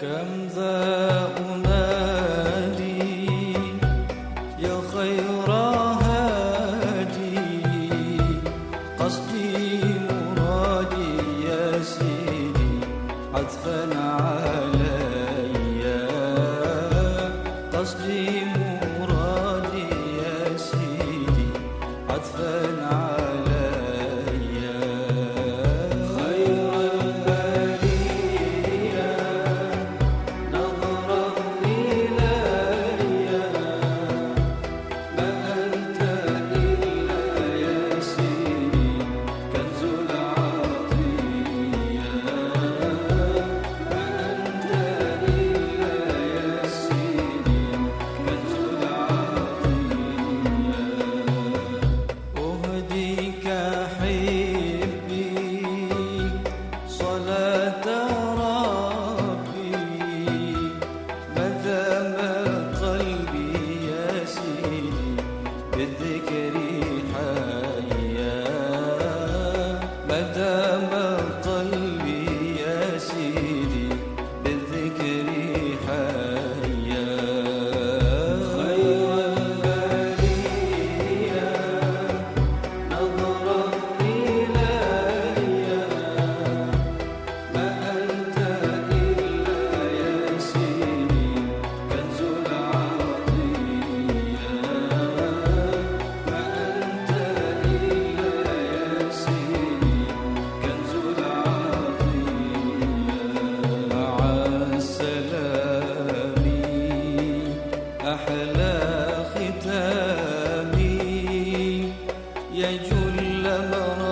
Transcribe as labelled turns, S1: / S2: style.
S1: كم ذا أنادي يا خير هادي قصدي مرادي يا سيدي عذفا عادي مدى يجل مرض